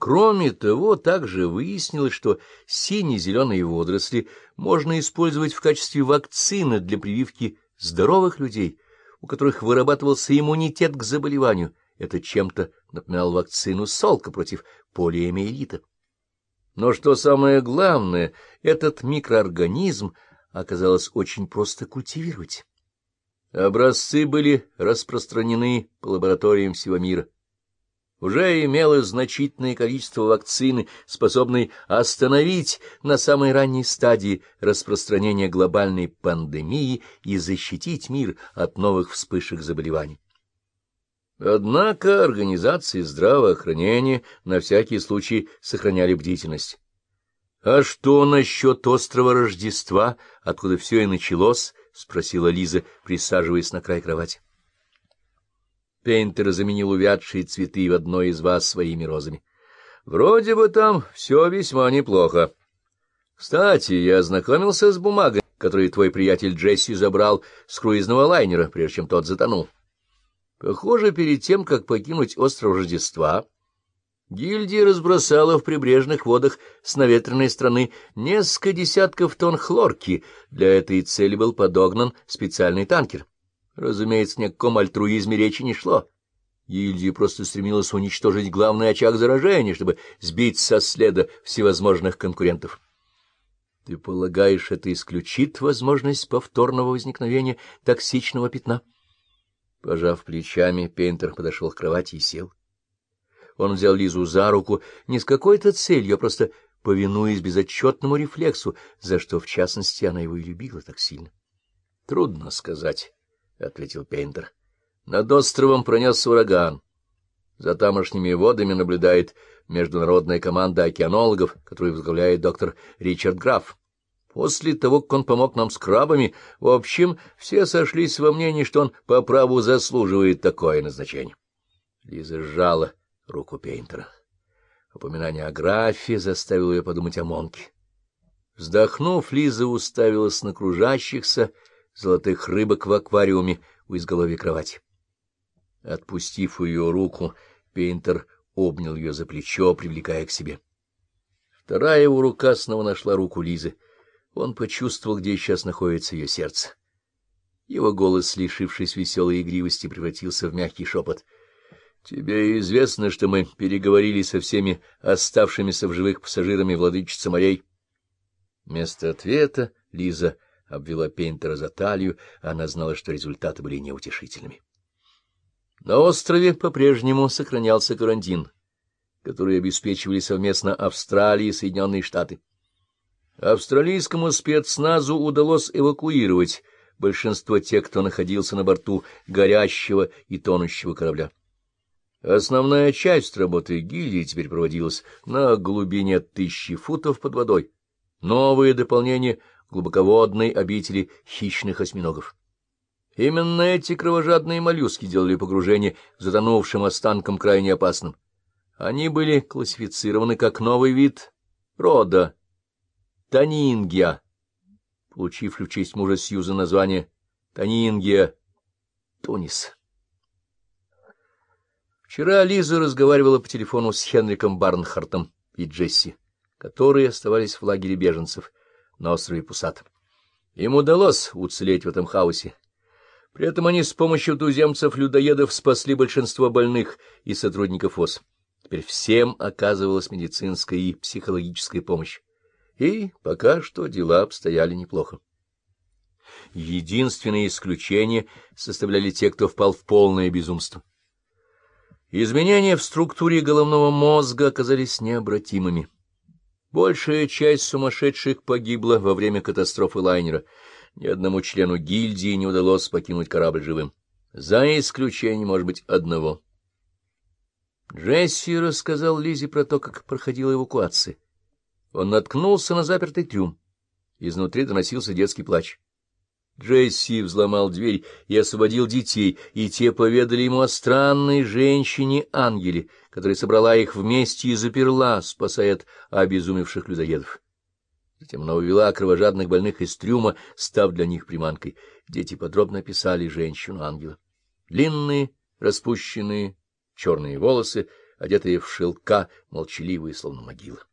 Кроме того, также выяснилось, что сине-зеленые водоросли можно использовать в качестве вакцины для прививки здоровых людей, у которых вырабатывался иммунитет к заболеванию. Это чем-то напоминало вакцину Солка против полиомиелита. Но что самое главное, этот микроорганизм оказалось очень просто культивировать. Образцы были распространены по лабораториям всего мира уже имело значительное количество вакцины, способной остановить на самой ранней стадии распространения глобальной пандемии и защитить мир от новых вспышек заболеваний. Однако организации здравоохранения на всякий случай сохраняли бдительность. — А что насчет острова Рождества, откуда все и началось? — спросила Лиза, присаживаясь на край кровати. Пейнтер заменил увядшие цветы в одной из вас своими розами. Вроде бы там все весьма неплохо. Кстати, я ознакомился с бумагой, которую твой приятель Джесси забрал с круизного лайнера, прежде чем тот затонул. Похоже, перед тем, как покинуть остров Рождества, гильдия разбросала в прибрежных водах с наветренной страны несколько десятков тонн хлорки. Для этой цели был подогнан специальный танкер. Разумеется, ни о каком альтруизме речи не шло. Гильдия просто стремилась уничтожить главный очаг заражения, чтобы сбить со следа всевозможных конкурентов. Ты полагаешь, это исключит возможность повторного возникновения токсичного пятна? Пожав плечами, Пейнтер подошел к кровати и сел. Он взял Лизу за руку не с какой-то целью, а просто повинуясь безотчетному рефлексу, за что, в частности, она его и любила так сильно. Трудно сказать. — ответил Пейнтер. Над островом пронесся ураган. За тамошними водами наблюдает международная команда океанологов, которую возглавляет доктор Ричард Граф. После того, как он помог нам с крабами, в общем, все сошлись во мнении, что он по праву заслуживает такое назначение. Лиза сжала руку Пейнтера. Упоминание о графе заставило ее подумать о Монке. Вздохнув, Лиза уставилась на кружащихся, золотых рыбок в аквариуме у изголовья кровати. Отпустив ее руку, Пейнтер обнял ее за плечо, привлекая к себе. Вторая его рука снова нашла руку Лизы. Он почувствовал, где сейчас находится ее сердце. Его голос, лишившись веселой игривости, превратился в мягкий шепот. — Тебе известно, что мы переговорили со всеми оставшимися в живых пассажирами владычицы морей? Вместо ответа Лиза обвела Пейнтера за талию, она знала, что результаты были неутешительными. На острове по-прежнему сохранялся карантин, который обеспечивали совместно Австралия и Соединенные Штаты. Австралийскому спецназу удалось эвакуировать большинство тех, кто находился на борту горящего и тонущего корабля. Основная часть работы гильдии теперь проводилась на глубине тысячи футов под водой. Новые дополнения глубоководной обители хищных осьминогов. Именно эти кровожадные моллюски делали погружение к затонувшим останкам крайне опасным. Они были классифицированы как новый вид рода Танингия, получивший в честь мужа Сьюза название Танингия Тунис. Вчера Лиза разговаривала по телефону с Хенриком Барнхартом и Джесси, которые оставались в лагере беженцев — на острове Пусат. Им удалось уцелеть в этом хаосе. При этом они с помощью туземцев-людоедов спасли большинство больных и сотрудников ОС. Теперь всем оказывалась медицинская и психологическая помощь. И пока что дела обстояли неплохо. Единственное исключение составляли те, кто впал в полное безумство. Изменения в структуре головного мозга оказались необратимыми. Большая часть сумасшедших погибла во время катастрофы лайнера. Ни одному члену гильдии не удалось покинуть корабль живым. За исключением, может быть, одного. Джесси рассказал Лизе про то, как проходила эвакуация. Он наткнулся на запертый трюм. Изнутри доносился детский плач. Джесси взломал дверь и освободил детей, и те поведали ему о странной женщине-ангеле, которая собрала их вместе и заперла, спасая от обезумевших людоедов. Затем она увела кровожадных больных из трюма, став для них приманкой. Дети подробно описали женщину-ангела. Длинные, распущенные, черные волосы, одетая в шелка, молчаливая, словно могила.